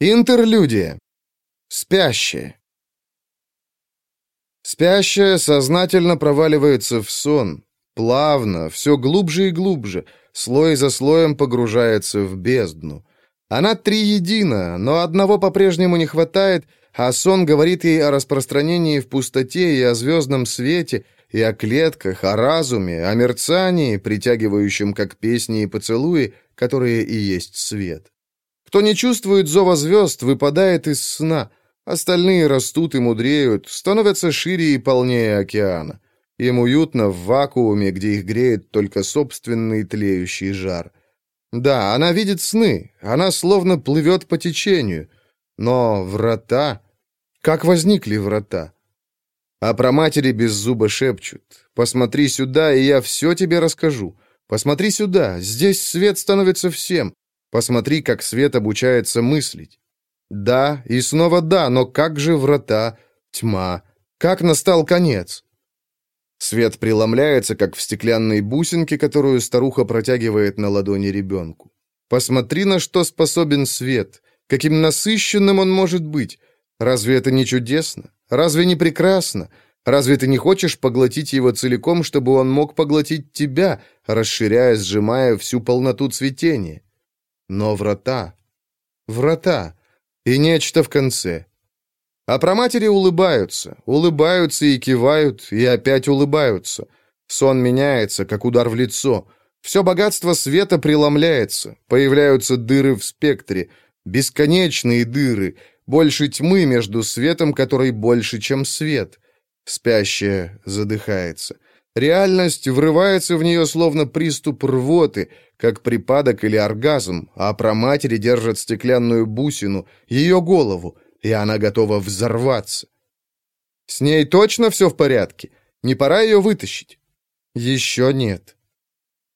Интерлюдия. Спящая. Спящая сознательно проваливается в сон. Плавно, все глубже и глубже, слой за слоем погружается в бездну. Она триедина, но одного по-прежнему не хватает, а сон говорит ей о распространении в пустоте и о звездном свете, и о клетках, о разуме, о мерцании, притягивающем как песни и поцелуи, которые и есть свет. Кто не чувствует зова звезд, выпадает из сна. Остальные растут и мудреют, становятся шире и полнее океана. Им уютно в вакууме, где их греет только собственный тлеющий жар. Да, она видит сны, она словно плывет по течению. Но врата... Как возникли врата? А про матери без зуба шепчут. «Посмотри сюда, и я все тебе расскажу. Посмотри сюда, здесь свет становится всем. Посмотри, как свет обучается мыслить. Да, и снова да, но как же врата, тьма, как настал конец? Свет преломляется, как в стеклянной бусинке, которую старуха протягивает на ладони ребенку. Посмотри, на что способен свет, каким насыщенным он может быть. Разве это не чудесно? Разве не прекрасно? Разве ты не хочешь поглотить его целиком, чтобы он мог поглотить тебя, расширяя, сжимая всю полноту цветения? Но врата... Врата. И нечто в конце. А про матери улыбаются, улыбаются и кивают, и опять улыбаются. Сон меняется, как удар в лицо. Все богатство света преломляется, появляются дыры в спектре, бесконечные дыры, больше тьмы между светом, который больше, чем свет. Спящая задыхается. Реальность врывается в нее словно приступ рвоты, как припадок или оргазм, а про матери держат стеклянную бусину, ее голову, и она готова взорваться. С ней точно все в порядке? Не пора ее вытащить? Еще нет.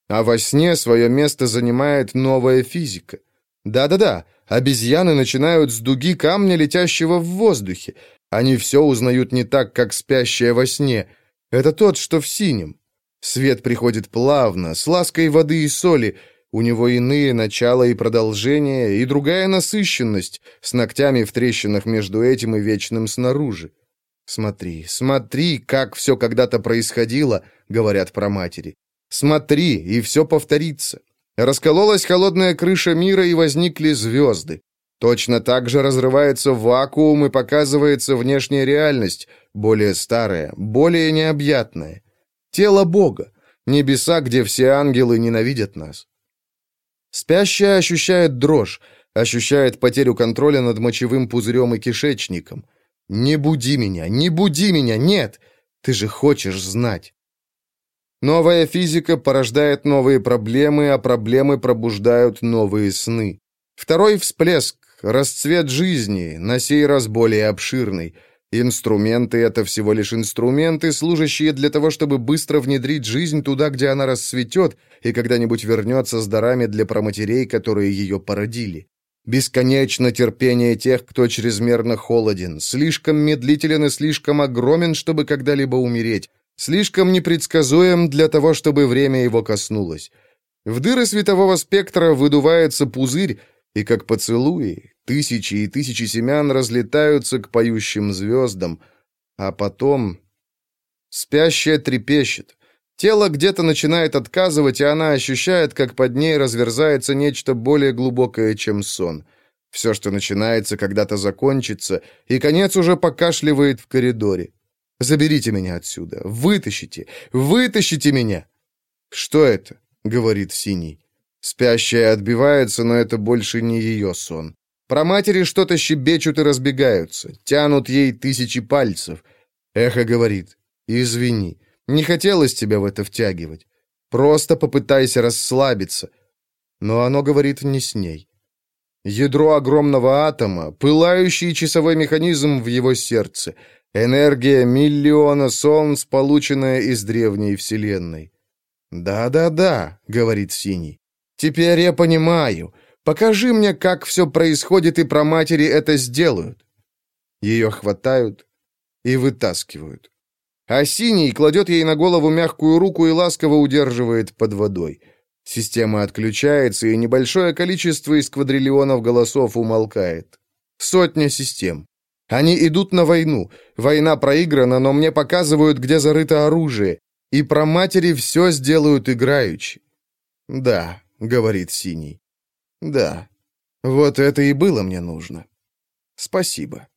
А во сне свое место занимает новая физика. Да-да-да, обезьяны начинают с дуги камня, летящего в воздухе. Они все узнают не так, как спящая во сне — это тот, что в синем. Свет приходит плавно, с лаской воды и соли. У него иные начала и продолжения, и другая насыщенность, с ногтями в трещинах между этим и вечным снаружи. «Смотри, смотри, как все когда-то происходило», — говорят про матери. «Смотри, и все повторится». Раскололась холодная крыша мира, и возникли звезды. Точно так же разрывается вакуум и показывается внешняя реальность, более старая, более необъятная. Тело Бога, небеса, где все ангелы ненавидят нас. Спящая ощущает дрожь, ощущает потерю контроля над мочевым пузырем и кишечником. «Не буди меня, не буди меня, нет! Ты же хочешь знать!» Новая физика порождает новые проблемы, а проблемы пробуждают новые сны. Второй всплеск, расцвет жизни, на сей раз более обширный. Инструменты — это всего лишь инструменты, служащие для того, чтобы быстро внедрить жизнь туда, где она расцветет, и когда-нибудь вернется с дарами для проматерей, которые ее породили. Бесконечно терпение тех, кто чрезмерно холоден, слишком медлителен и слишком огромен, чтобы когда-либо умереть, слишком непредсказуем для того, чтобы время его коснулось. В дыры светового спектра выдувается пузырь, и как поцелуи, Тысячи и тысячи семян разлетаются к поющим звездам, а потом... Спящая трепещет. Тело где-то начинает отказывать, и она ощущает, как под ней разверзается нечто более глубокое, чем сон. Все, что начинается, когда-то закончится, и конец уже покашливает в коридоре. «Заберите меня отсюда! Вытащите! Вытащите меня!» «Что это?» — говорит Синий. Спящая отбивается, но это больше не ее сон. Про матери что-то щебечут и разбегаются, тянут ей тысячи пальцев. Эхо говорит, извини, не хотелось тебя в это втягивать. Просто попытайся расслабиться. Но оно говорит не с ней. Ядро огромного атома, пылающий часовой механизм в его сердце, энергия миллиона солнц, полученная из древней вселенной. «Да-да-да», — говорит Синий, — «теперь я понимаю. Покажи мне, как все происходит, и про матери это сделают». Ее хватают и вытаскивают. А синий кладет ей на голову мягкую руку и ласково удерживает под водой. Система отключается, и небольшое количество из квадриллионов голосов умолкает. Сотня систем. Они идут на войну. Война проиграна, но мне показывают, где зарыто оружие. И про матери все сделают играючи. «Да», — говорит Синий. «Да, вот это и было мне нужно. Спасибо».